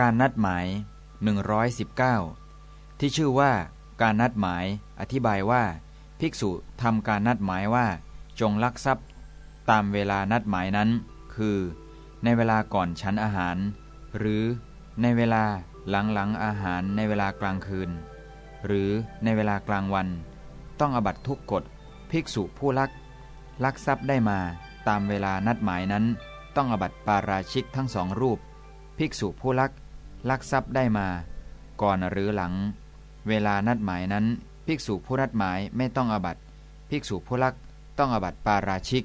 การนัดหมาย 119 ที่ชื่อว่า การนัดหมาย อธิบายว่า ภิกษุทำการนัดหมายว่า จงลักทรัพย์ ตามเวลานัดหมายนั้น คือ ในเวลาก่อนฉันอาหาร หรือในเวลาหลังหลังอาหารในเวลากลางคืน หรือในเวลากลางวัน ต้องอบัตทุกกฎภิกษุผู้ลัก ลักทรัพย์ได้มาตามเวลานัดหมายนั้น ต้องอบัตปาราชิกทั้งสองรูป ภิกษุผู้ลัก ลักทรัพย์ได้มา ก่อนหรือหลัง เวลานัดหมายนั้น ภิกษุผู้นัดหมายไม่ต้องอบัตภิกษุผู้ลักต้องอบัตปาราชิก